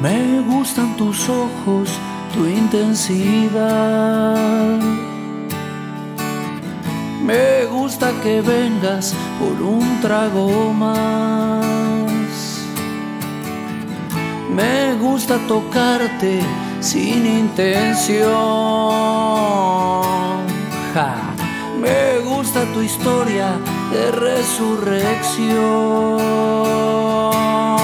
Me gustan tus ojos, tu intensidad. Me gusta que vengas por un trago más. Me gusta tocarte sin intención. Me gusta tu historia de resurrección.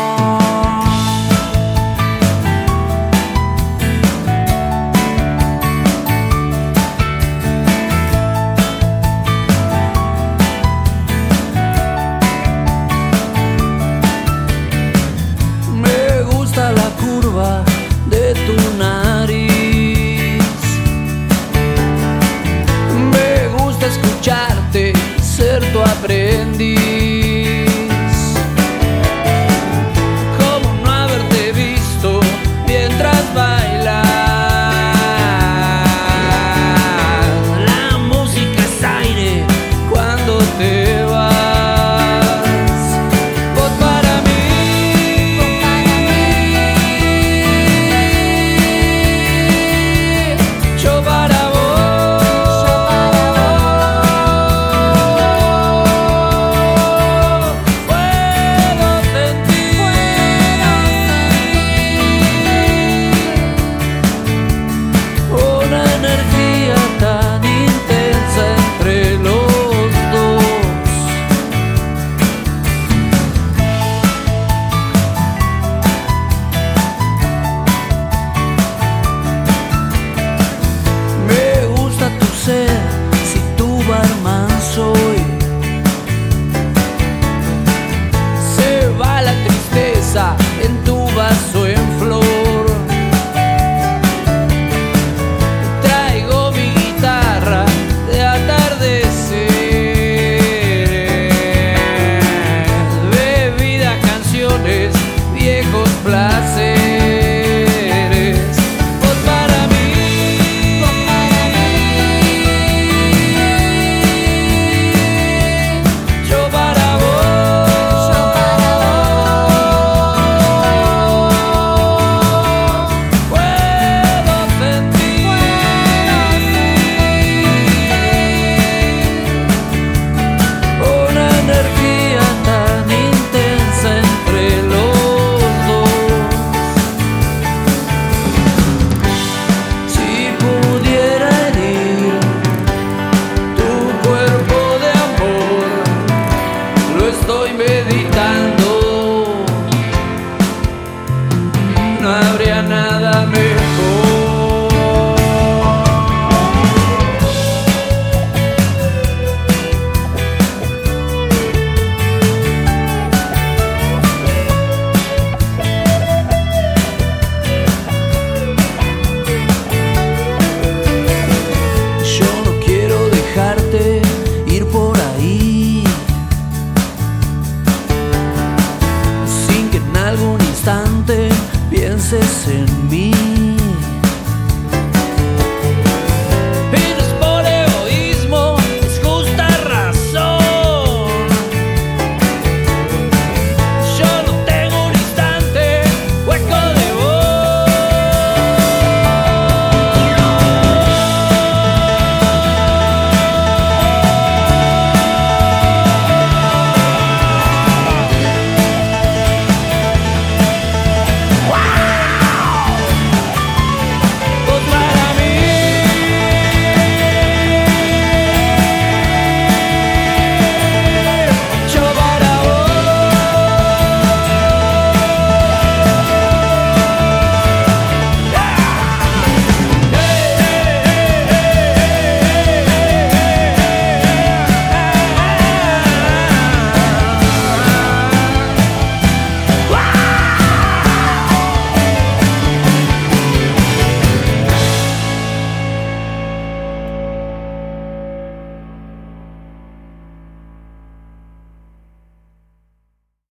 pienses en mí.